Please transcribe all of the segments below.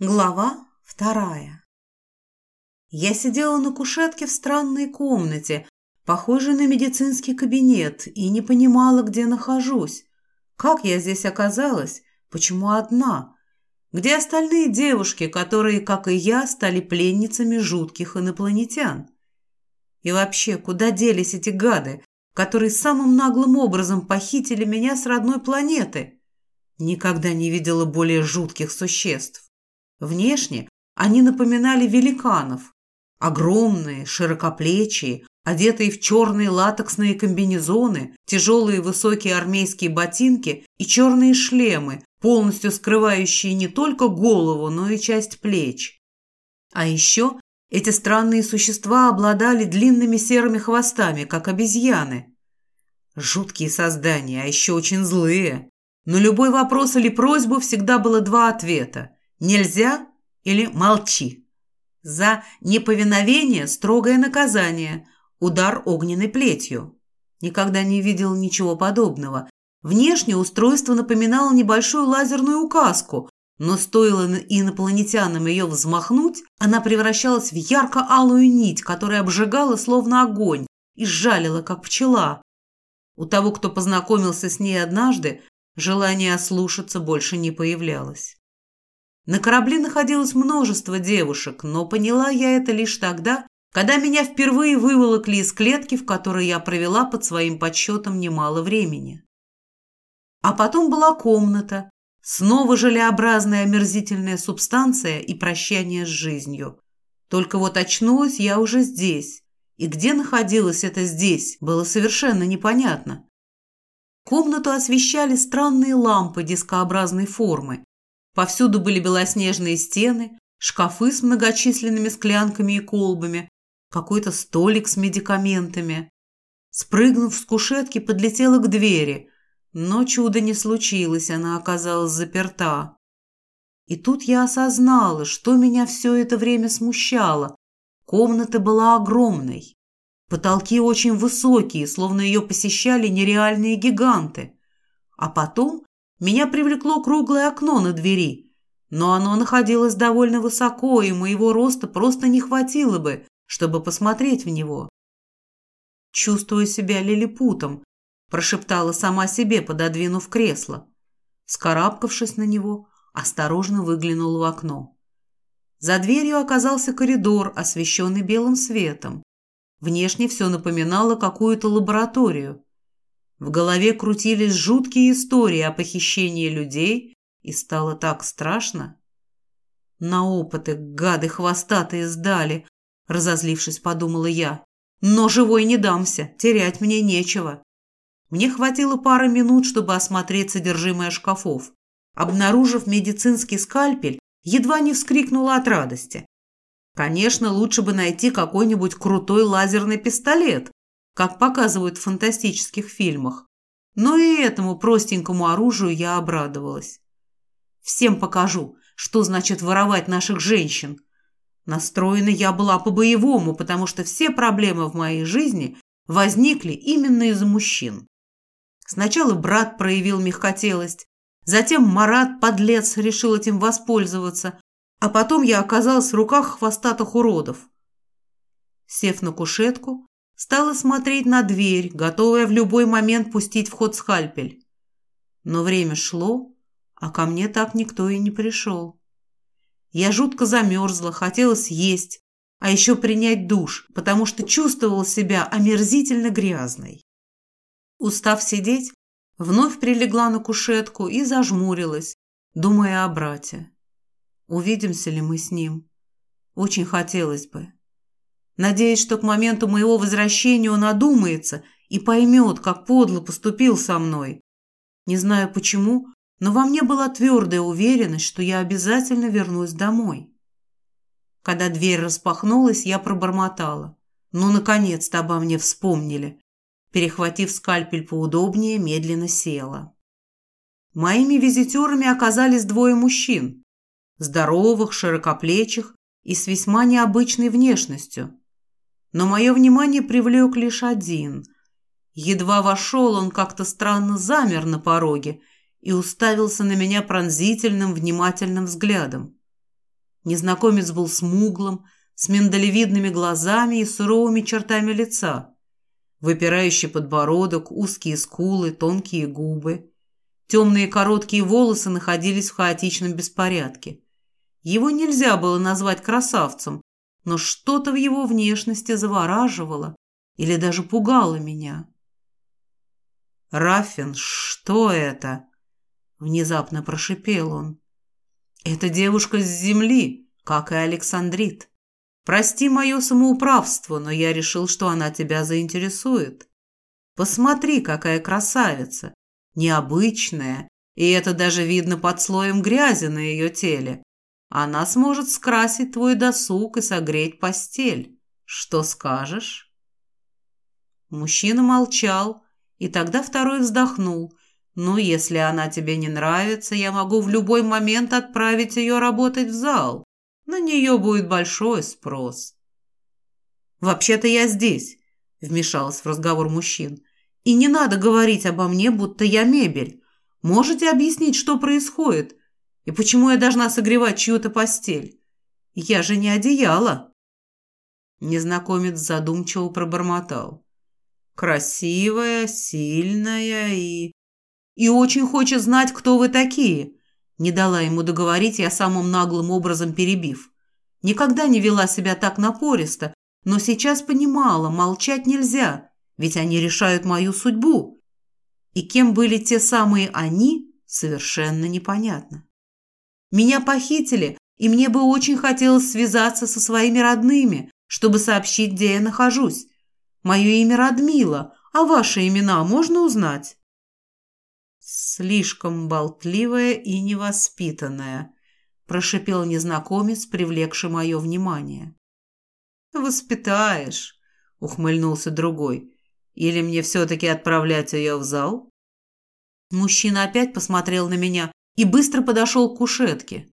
Глава вторая. Я сидела на кушетке в странной комнате, похожей на медицинский кабинет, и не понимала, где нахожусь. Как я здесь оказалась? Почему одна? Где остальные девушки, которые, как и я, стали пленницами жутких инопланетян? И вообще, куда делись эти гады, которые самым наглым образом похитили меня с родной планеты? Никогда не видела более жутких существ. Внешне они напоминали великанов. Огромные, широкоплечие, одетые в черные латексные комбинезоны, тяжелые высокие армейские ботинки и черные шлемы, полностью скрывающие не только голову, но и часть плеч. А еще эти странные существа обладали длинными серыми хвостами, как обезьяны. Жуткие создания, а еще очень злые. На любой вопрос или просьбу всегда было два ответа. Нельзя или молчи. За неповиновение строгое наказание, удар огненной плетью. Никогда не видел ничего подобного. Внешнее устройство напоминало небольшую лазерную указку, но стоило инопланетянам ее взмахнуть, она превращалась в ярко-алую нить, которая обжигала словно огонь и сжалила, как пчела. У того, кто познакомился с ней однажды, желание ослушаться больше не появлялось. На корабле находилось множество девушек, но поняла я это лишь тогда, когда меня впервые выволокли из клетки, в которой я провела под своим подсчетом немало времени. А потом была комната, снова желеобразная омерзительная субстанция и прощание с жизнью. Только вот очнулась я уже здесь, и где находилась это здесь, было совершенно непонятно. Комнату освещали странные лампы дискообразной формы, Повсюду были белоснежные стены, шкафы с многочисленными склянками и колбами, какой-то столик с медикаментами. Спрыгнув с кушетки, подлетела к двери, но чуда не случилось, она оказалась заперта. И тут я осознала, что меня все это время смущало. Комната была огромной. Потолки очень высокие, словно ее посещали нереальные гиганты. А потом меня привлекло круглое окно на двери, но оно находилось довольно высоко, и моего роста просто не хватило бы, чтобы посмотреть в него. «Чувствую себя лилипутом», – прошептала сама себе, пододвинув кресло. Скарабкавшись на него, осторожно выглянула в окно. За дверью оказался коридор, освещенный белым светом. Внешне все напоминало какую-то лабораторию. В голове крутились жуткие истории о похищении людей, и стало так страшно. На опыты гады хвостатые сдали, разозлившись, подумала я. Но живой не дамся, терять мне нечего. Мне хватило пары минут, чтобы осмотреть содержимое шкафов. Обнаружив медицинский скальпель, едва не вскрикнула от радости. Конечно, лучше бы найти какой-нибудь крутой лазерный пистолет, как показывают в фантастических фильмах. Но и этому простенькому оружию я обрадовалась. Всем покажу, что значит воровать наших женщин. Настроена я была по-боевому, потому что все проблемы в моей жизни возникли именно из-за мужчин. Сначала брат проявил мягкотелость, затем Марат, подлец, решил этим воспользоваться, а потом я оказалась в руках хвостатых уродов. Сев на кушетку, Стала смотреть на дверь, готовая в любой момент пустить в ход скальпель. Но время шло, а ко мне так никто и не пришел. Я жутко замерзла, хотела съесть, а еще принять душ, потому что чувствовала себя омерзительно грязной. Устав сидеть, вновь прилегла на кушетку и зажмурилась, думая о брате. Увидимся ли мы с ним? Очень хотелось бы надеясь, что к моменту моего возвращения он одумается и поймет, как подло поступил со мной. Не знаю почему, но во мне была твердая уверенность, что я обязательно вернусь домой. Когда дверь распахнулась, я пробормотала. Ну, наконец-то обо мне вспомнили. Перехватив скальпель поудобнее, медленно села. Моими визитерами оказались двое мужчин. Здоровых, широкоплечих и с весьма необычной внешностью. Но мое внимание привлек лишь один. Едва вошел, он как-то странно замер на пороге и уставился на меня пронзительным, внимательным взглядом. Незнакомец был смуглым, с миндалевидными глазами и суровыми чертами лица. Выпирающий подбородок, узкие скулы, тонкие губы. Темные короткие волосы находились в хаотичном беспорядке. Его нельзя было назвать красавцем, но что-то в его внешности завораживало или даже пугало меня. «Раффин, что это?» — внезапно прошипел он. «Это девушка с земли, как и Александрит. Прости мое самоуправство, но я решил, что она тебя заинтересует. Посмотри, какая красавица, необычная, и это даже видно под слоем грязи на ее теле. Она сможет скрасить твой досуг и согреть постель. Что скажешь?» Мужчина молчал, и тогда второй вздохнул. «Ну, если она тебе не нравится, я могу в любой момент отправить ее работать в зал. На нее будет большой спрос». «Вообще-то я здесь», — вмешалась в разговор мужчин. «И не надо говорить обо мне, будто я мебель. Можете объяснить, что происходит? И почему я должна согревать чью-то постель? Я же не одеяло». Незнакомец задумчиво пробормотал. Красивая, сильная и... И очень хочет знать, кто вы такие. Не дала ему договорить, я самым наглым образом перебив. Никогда не вела себя так напористо, но сейчас понимала, молчать нельзя, ведь они решают мою судьбу. И кем были те самые «они» – совершенно непонятно. Меня похитили, и мне бы очень хотелось связаться со своими родными, чтобы сообщить, где я нахожусь. Мое имя Радмила, а ваши имена можно узнать?» «Слишком болтливая и невоспитанная», – прошипел незнакомец, привлекший мое внимание. «Воспитаешь», – ухмыльнулся другой. «Или мне все-таки отправлять ее в зал?» Мужчина опять посмотрел на меня и быстро подошел к кушетке.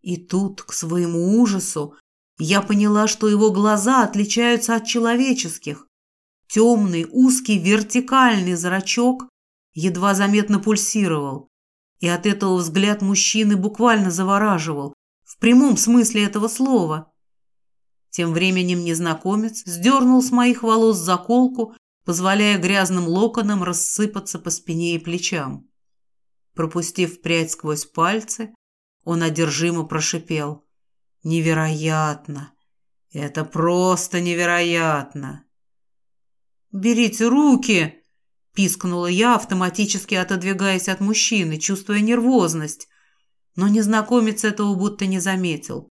И тут, к своему ужасу, я поняла, что его глаза отличаются от человеческих. Темный, узкий, вертикальный зрачок едва заметно пульсировал, и от этого взгляд мужчины буквально завораживал, в прямом смысле этого слова. Тем временем незнакомец сдернул с моих волос заколку, позволяя грязным локонам рассыпаться по спине и плечам. Пропустив прядь сквозь пальцы, он одержимо прошипел. «Невероятно! Это просто невероятно!» «Берите руки!» – пискнула я, автоматически отодвигаясь от мужчины, чувствуя нервозность. Но незнакомец этого будто не заметил.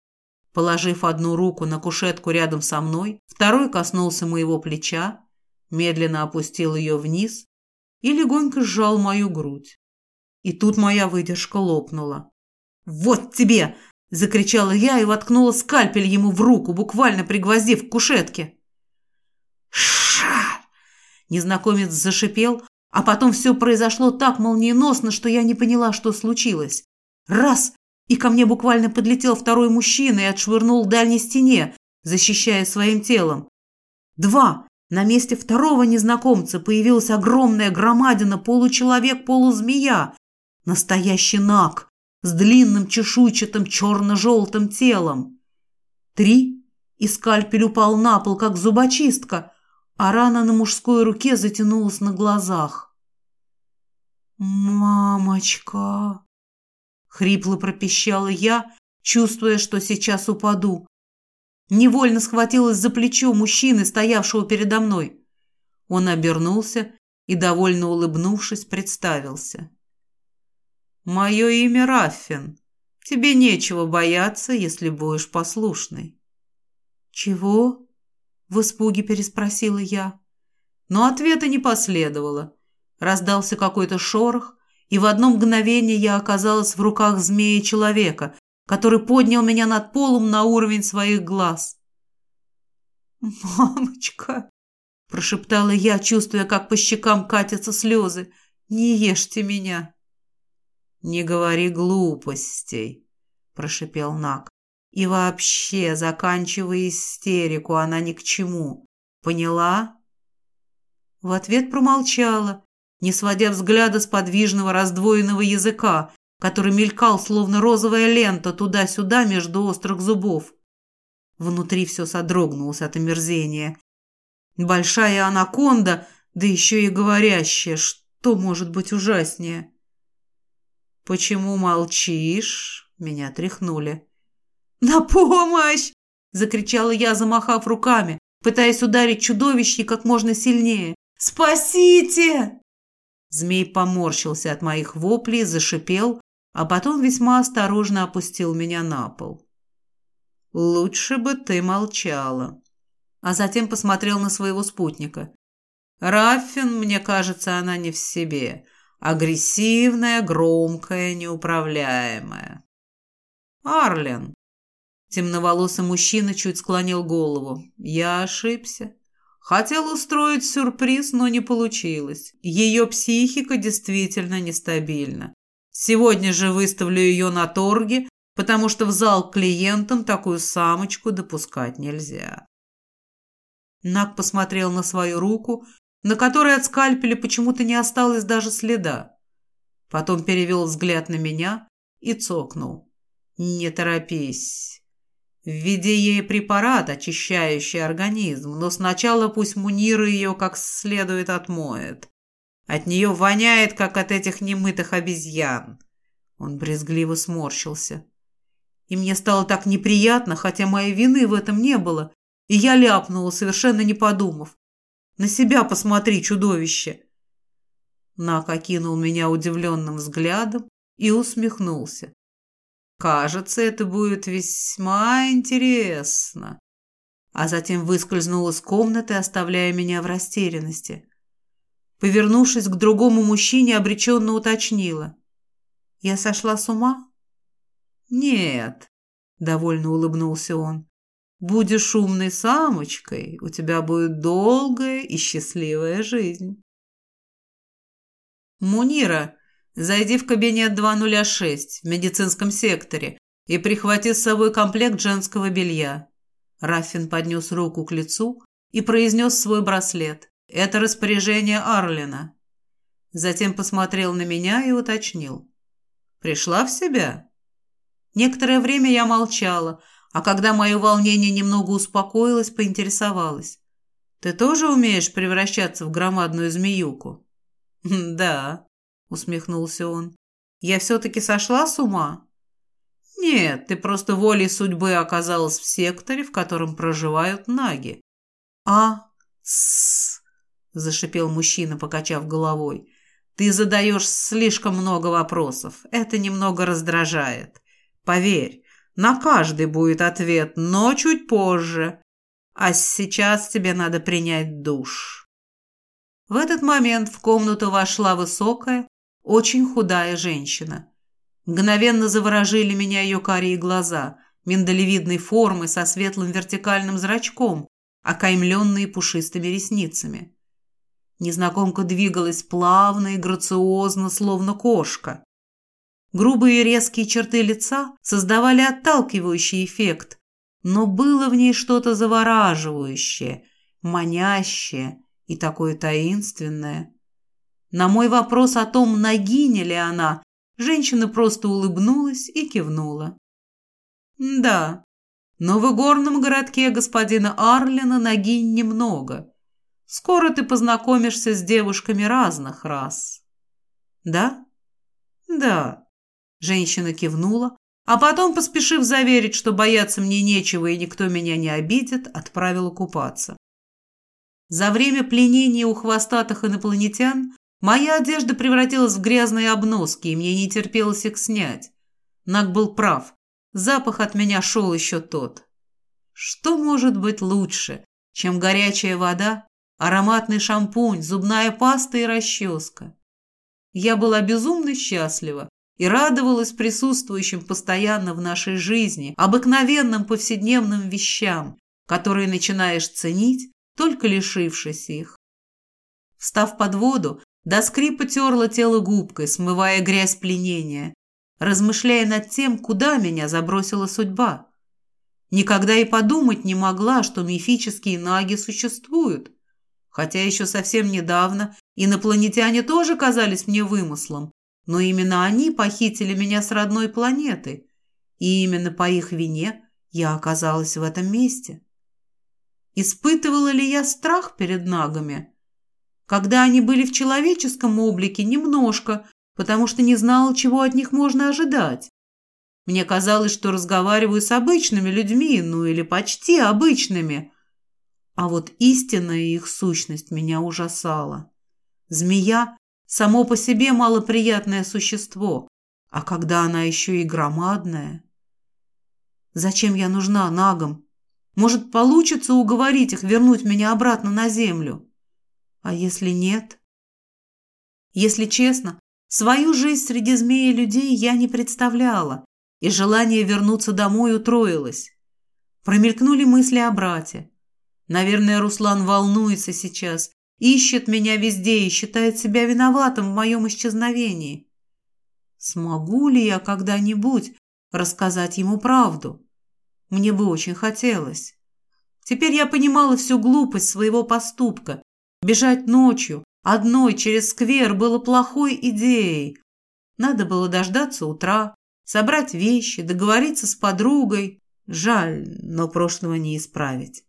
Положив одну руку на кушетку рядом со мной, второй коснулся моего плеча, медленно опустил ее вниз и легонько сжал мою грудь. И тут моя выдержка лопнула. «Вот тебе!» – закричала я и воткнула скальпель ему в руку, буквально пригвоздив к кушетке. Незнакомец зашипел, а потом все произошло так молниеносно, что я не поняла, что случилось. Раз! И ко мне буквально подлетел второй мужчина и отшвырнул к дальней стене, защищая своим телом. Два! На месте второго незнакомца появилась огромная громадина получеловек-полузмея. Настоящий наг с длинным чешуйчатым черно-желтым телом. Три! И скальпель упал на пол, как зубочистка, а рана на мужской руке затянулась на глазах. «Мамочка!» — хрипло пропищала я, чувствуя, что сейчас упаду. Невольно схватилась за плечо мужчины, стоявшего передо мной. Он обернулся и, довольно улыбнувшись, представился. «Мое имя Раффин. Тебе нечего бояться, если будешь послушной». «Чего?» В испуге переспросила я. Но ответа не последовало. Раздался какой-то шорох, и в одно мгновение я оказалась в руках змеи-человека, который поднял меня над полом на уровень своих глаз. «Мамочка!» – прошептала я, чувствуя, как по щекам катятся слезы. «Не ешьте меня!» «Не говори глупостей!» – прошепел Нак. И вообще, заканчивая истерику, она ни к чему. Поняла? В ответ промолчала, не сводя взгляда с подвижного раздвоенного языка, который мелькал, словно розовая лента, туда-сюда между острых зубов. Внутри все содрогнулось от омерзения. Большая анаконда, да еще и говорящая, что может быть ужаснее? «Почему молчишь?» — меня тряхнули. «На помощь!» — закричала я, замахав руками, пытаясь ударить чудовище как можно сильнее. «Спасите!» Змей поморщился от моих воплей, зашипел, а потом весьма осторожно опустил меня на пол. «Лучше бы ты молчала», а затем посмотрел на своего спутника. «Раффин, мне кажется, она не в себе. Агрессивная, громкая, неуправляемая». «Арлен», Темноволосый мужчина чуть склонил голову. Я ошибся. Хотел устроить сюрприз, но не получилось. Ее психика действительно нестабильна. Сегодня же выставлю ее на торге, потому что в зал клиентам такую самочку допускать нельзя. Нак посмотрел на свою руку, на которой от скальпеля почему-то не осталось даже следа. Потом перевел взгляд на меня и цокнул. «Не торопись. Введи ей препарат, очищающий организм, но сначала пусть Мунира ее как следует отмоет. От нее воняет, как от этих немытых обезьян. Он брезгливо сморщился. И мне стало так неприятно, хотя моей вины в этом не было, и я ляпнула, совершенно не подумав. «На себя посмотри, чудовище!» Нак окинул меня удивленным взглядом и усмехнулся. «Кажется, это будет весьма интересно!» А затем выскользнул из комнаты, оставляя меня в растерянности. Повернувшись к другому мужчине, обреченно уточнила. «Я сошла с ума?» «Нет», — довольно улыбнулся он. «Будешь умной самочкой, у тебя будет долгая и счастливая жизнь». «Мунира, зайди в кабинет 206 в медицинском секторе и прихвати с собой комплект женского белья». Раффин поднес руку к лицу и произнес свой браслет. Это распоряжение Арлина. Затем посмотрел на меня и уточнил. Пришла в себя? Некоторое время я молчала, а когда мое волнение немного успокоилось, поинтересовалась. Ты тоже умеешь превращаться в громадную змеюку? Да, усмехнулся он. Я все-таки сошла с ума? Нет, ты просто волей судьбы оказалась в секторе, в котором проживают наги. А, тссс, зашипел мужчина, покачав головой. Ты задаешь слишком много вопросов. Это немного раздражает. Поверь, на каждый будет ответ, но чуть позже. А сейчас тебе надо принять душ. В этот момент в комнату вошла высокая, очень худая женщина. Мгновенно заворожили меня ее карие глаза, миндалевидной формы со светлым вертикальным зрачком, окаймленные пушистыми ресницами. Незнакомка двигалась плавно и грациозно, словно кошка. Грубые резкие черты лица создавали отталкивающий эффект, но было в ней что-то завораживающее, манящее и такое таинственное. На мой вопрос о том, нагиня ли она, женщина просто улыбнулась и кивнула. «Да, но в игорном городке господина Арлина нагинь немного. Скоро ты познакомишься с девушками разных рас. Да? Да. Женщина кивнула, а потом, поспешив заверить, что бояться мне нечего и никто меня не обидит, отправила купаться. За время пленения у хвостатых инопланетян моя одежда превратилась в грязные обноски, и мне не терпелось их снять. Наг был прав. Запах от меня шел еще тот. Что может быть лучше, чем горячая вода ароматный шампунь, зубная паста и расческа. Я была безумно счастлива и радовалась присутствующим постоянно в нашей жизни обыкновенным повседневным вещам, которые начинаешь ценить, только лишившись их. Встав под воду, до скрипа терла тело губкой, смывая грязь пленения, размышляя над тем, куда меня забросила судьба. Никогда и подумать не могла, что мифические наги существуют. Хотя еще совсем недавно инопланетяне тоже казались мне вымыслом, Но именно они похитили меня с родной планеты, и именно по их вине я оказалась в этом месте. Испытывала ли я страх перед нагами? Когда они были в человеческом облике, немножко, потому что не знала, чего от них можно ожидать. Мне казалось, что разговариваю с обычными людьми, ну или почти обычными. А вот истинная их сущность меня ужасала. Змея – само по себе малоприятное существо, а когда она еще и громадная. Зачем я нужна нагам? Может, получится уговорить их вернуть меня обратно на землю? А если нет? Если честно, свою жизнь среди змеи людей я не представляла, и желание вернуться домой утроилось. Промелькнули мысли о брате. Наверное, Руслан волнуется сейчас, ищет меня везде и считает себя виноватым в моем исчезновении. Смогу ли я когда-нибудь рассказать ему правду? Мне бы очень хотелось. Теперь я понимала всю глупость своего поступка. Бежать ночью, одной через сквер, было плохой идеей. Надо было дождаться утра, собрать вещи, договориться с подругой. Жаль, но прошлого не исправить.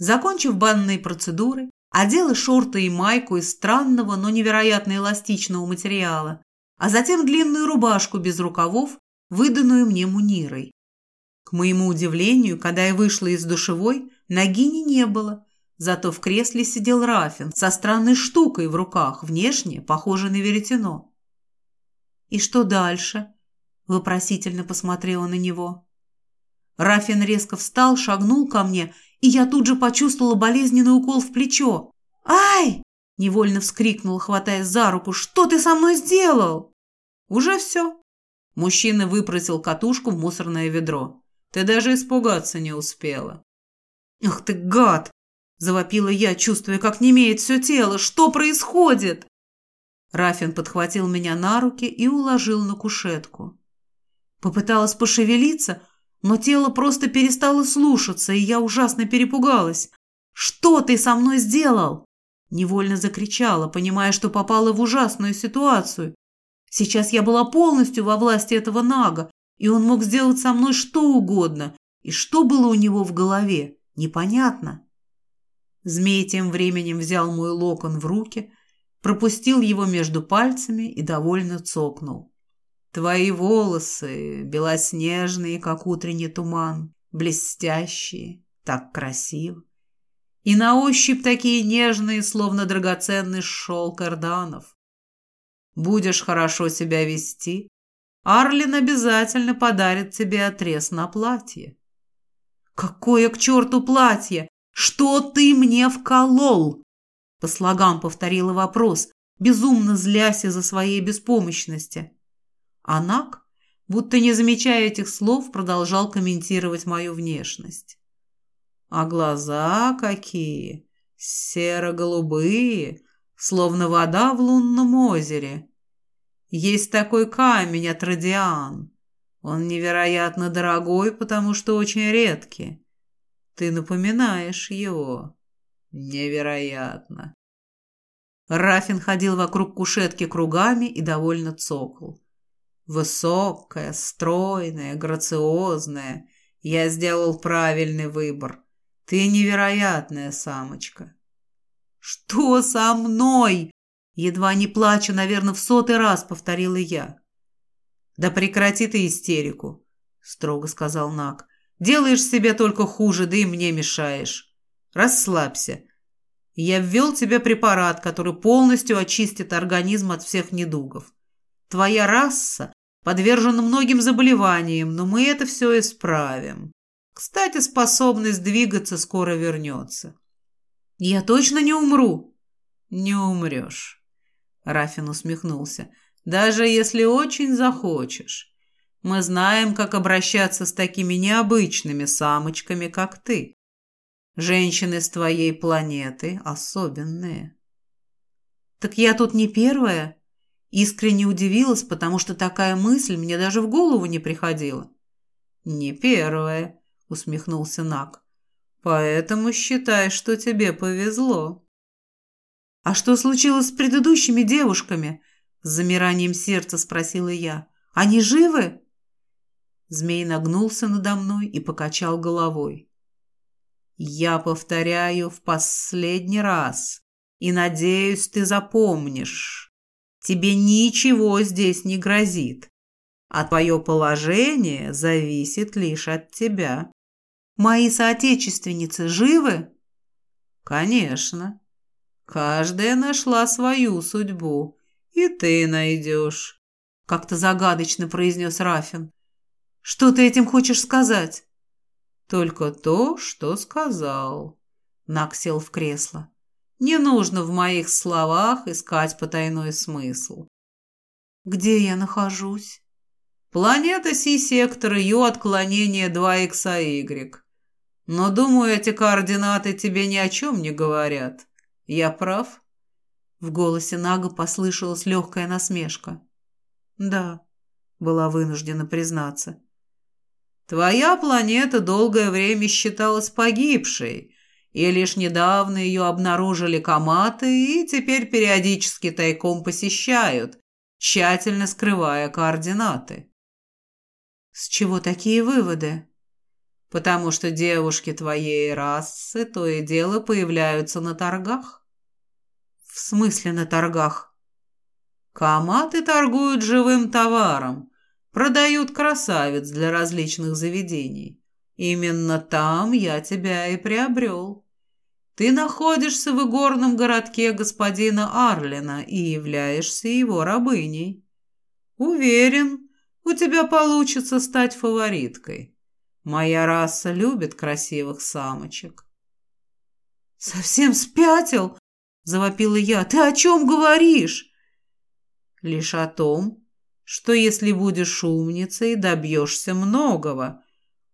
Закончив банные процедуры, одела шорты и майку из странного, но невероятно эластичного материала, а затем длинную рубашку без рукавов, выданную мне Мунирой. К моему удивлению, когда я вышла из душевой, Нагини не было, зато в кресле сидел Рафин со странной штукой в руках, внешне похожей на веретено. «И что дальше?» – вопросительно посмотрела на него. Рафин резко встал, шагнул ко мне, и я тут же почувствовала болезненный укол в плечо. «Ай!» – невольно вскрикнула, хватаясь за руку. «Что ты со мной сделал?» «Уже все». Мужчина выпросил катушку в мусорное ведро. Ты даже испугаться не успела. «Ах ты гад!» – завопила я, чувствуя, как немеет все тело. «Что происходит?» Рафин подхватил меня на руки и уложил на кушетку. Попыталась пошевелиться, но тело просто перестало слушаться, и я ужасно перепугалась. «Что ты со мной сделал?» Невольно закричала, понимая, что попала в ужасную ситуацию. Сейчас я была полностью во власти этого нага, и он мог сделать со мной что угодно, и что было у него в голове, непонятно. Змей тем временем взял мой локон в руки, пропустил его между пальцами и довольно цокнул. Твои волосы белоснежные, как утренний туман, блестящие, так красиво. И на ощупь такие нежные, словно драгоценный шелк карданов. Будешь хорошо себя вести, Арлин обязательно подарит тебе отрез на платье. Какое к черту платье? Что ты мне вколол? По слогам повторила вопрос, безумно злясь из-за своей беспомощности. Анак, будто не замечая этих слов, продолжал комментировать мою внешность. А глаза какие! Серо-голубые, словно вода в лунном озере. Есть такой камень от радиан. Он невероятно дорогой, потому что очень редкий. Ты напоминаешь его. Невероятно. Рафин ходил вокруг кушетки кругами и довольно цокал. Высокая, стройная, грациозная. Я сделал правильный выбор. Ты невероятная самочка. Что со мной? Едва не плача, наверное, в сотый раз повторила я. «Да прекрати ты истерику», — строго сказал Нак. «Делаешь себе только хуже, да и мне мешаешь. Расслабься. Я ввел тебе препарат, который полностью очистит организм от всех недугов. Твоя раса подвержена многим заболеваниям, но мы это все исправим. Кстати, способность двигаться скоро вернется». «Я точно не умру?» «Не умрешь». Рафин усмехнулся. «Даже если очень захочешь. Мы знаем, как обращаться с такими необычными самочками, как ты. Женщины с твоей планеты особенные». «Так я тут не первая?» Искренне удивилась, потому что такая мысль мне даже в голову не приходила. «Не первая», — усмехнулся Нак. «Поэтому считай, что тебе повезло». «А что случилось с предыдущими девушками?» С замиранием сердца спросила я. «Они живы?» Змей нагнулся надо мной и покачал головой. «Я повторяю в последний раз, и, надеюсь, ты запомнишь. Тебе ничего здесь не грозит, а твое положение зависит лишь от тебя». «Мои соотечественницы живы?» «Конечно. Каждая нашла свою судьбу, и ты найдешь», — как-то загадочно произнес Рафин. «Что ты этим хочешь сказать?» «Только то, что сказал». Нак сел в кресло. «Не нужно в моих словах искать потайной смысл». «Где я нахожусь?» «Планета Си-сектор, ее отклонение 2х-Y. Но, думаю, эти координаты тебе ни о чем не говорят. Я прав?» В голосе Нага послышалась легкая насмешка. «Да», — была вынуждена признаться. Твоя планета долгое время считалась погибшей, и лишь недавно ее обнаружили коматы и теперь периодически тайком посещают, тщательно скрывая координаты. С чего такие выводы? Потому что девушки твоей расы то и дело появляются на торгах. В смысле на торгах? Коматы торгуют живым товаром, Продают красавиц для различных заведений. Именно там я тебя и приобрел. Ты находишься в игорном городке господина Арлина и являешься его рабыней. Уверен, у тебя получится стать фавориткой. Моя раса любит красивых самочек. «Совсем спятил?» – завопила я. «Ты о чем говоришь?» «Лишь о том, что если будешь умницей, добьешься многого,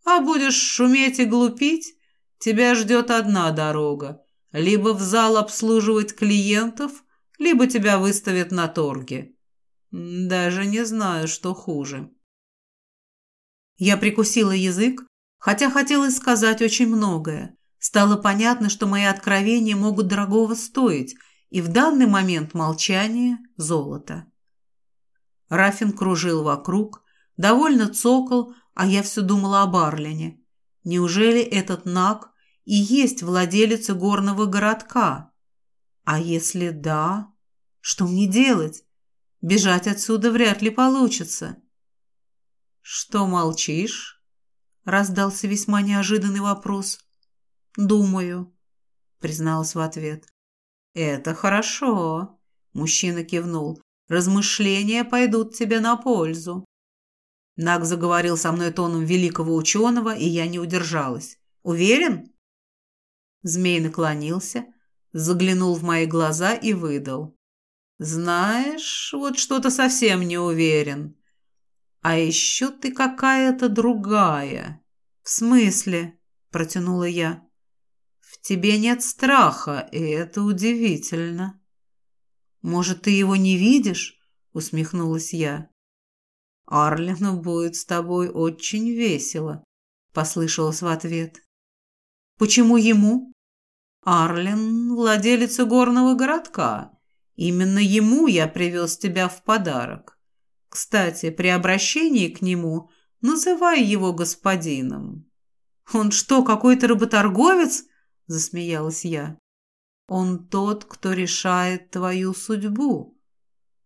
а будешь шуметь и глупить, тебя ждет одна дорога – либо в зал обслуживать клиентов, либо тебя выставят на торге. Даже не знаю, что хуже. Я прикусила язык, хотя хотелось сказать очень многое. Стало понятно, что мои откровения могут дорогого стоить, и в данный момент молчание – золото. Рафин кружил вокруг, довольно цокол, а я все думала об Арлине. Неужели этот Наг и есть владелец горного городка? А если да, что мне делать? Бежать отсюда вряд ли получится. «Что молчишь?» — раздался весьма неожиданный вопрос. «Думаю», — призналась в ответ. «Это хорошо», — мужчина кивнул. Размышления пойдут тебе на пользу. Наг заговорил со мной тоном великого ученого, и я не удержалась. «Уверен?» Змей наклонился, заглянул в мои глаза и выдал. «Знаешь, вот что-то совсем не уверен. А еще ты какая-то другая». «В смысле?» – протянула я. «В тебе нет страха, и это удивительно». «Может, ты его не видишь?» — усмехнулась я. «Арлину будет с тобой очень весело», — послышалось в ответ. «Почему ему?» «Арлин — владелец горного городка. Именно ему я привез тебя в подарок. Кстати, при обращении к нему называй его господином». «Он что, какой-то работорговец?» — засмеялась я. Он тот, кто решает твою судьбу,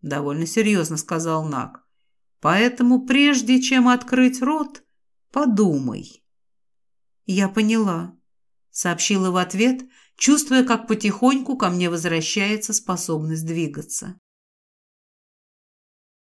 довольно серьезно сказал Нак. Поэтому прежде чем открыть рот, подумай. Я поняла, сообщила в ответ, чувствуя, как потихоньку ко мне возвращается способность двигаться.